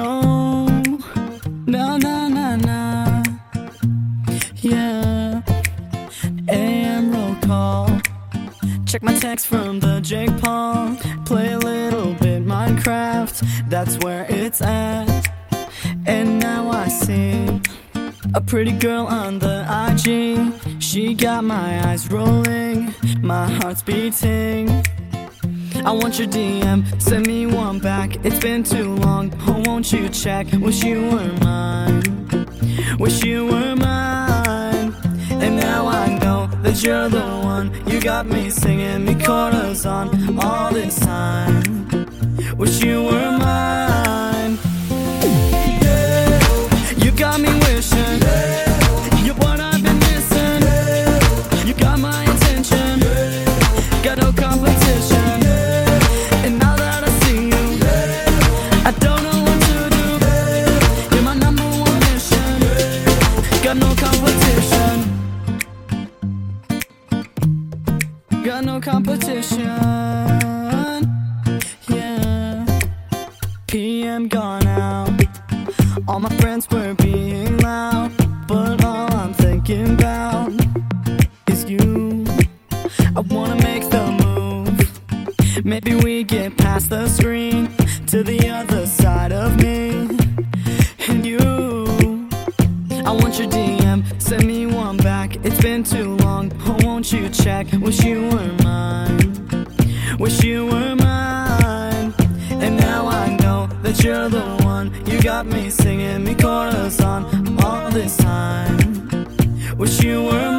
No, no, no, no, no. Yeah. AM roll call. Check my text from the Jake Paul. Play a little bit Minecraft. That's where it's at. And now I see a pretty girl on the IG. She got my eyes rolling, my heart's beating. I want your DM, send me one back. It's been too long, oh, won't you check? Wish you were mine, wish you were mine. And now I know that you're the one. You got me singing me chorus on all this time. Wish you were mine. Yeah, You got me wishing. You're Got no competition. Yeah. PM gone out. All my friends were being loud, but all I'm thinking about is you. I wanna make the move. Maybe we get past the screen to the other side of me and you. I want your check? Wish you were mine, wish you were mine. And now I know that you're the one. You got me singing me chorus on all this time. Wish you were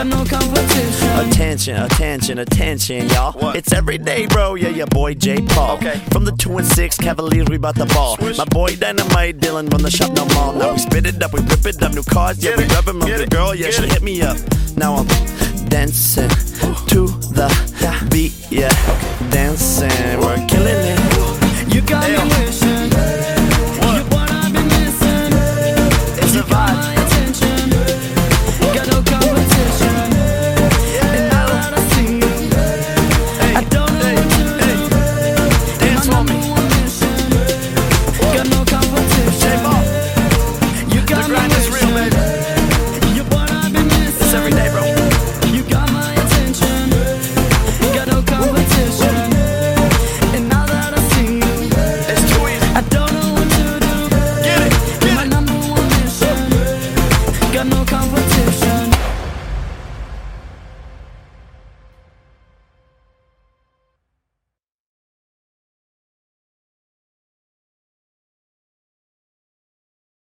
Got no competition. Attention, attention, attention, y'all. What? It's every day, bro. Yeah, your boy J. Paul. Okay. From the two and six Cavaliers, we bout the ball. Swish. My boy Dynamite Dylan run the shop no more. Now we spit it up, we rip it up, new cars, yeah, Get we it, rub 'em up. The girl, yeah, get she it. hit me up. Now I'm dancing to the beat, yeah, dancing. We're killing it. You got Damn. me Got no competition.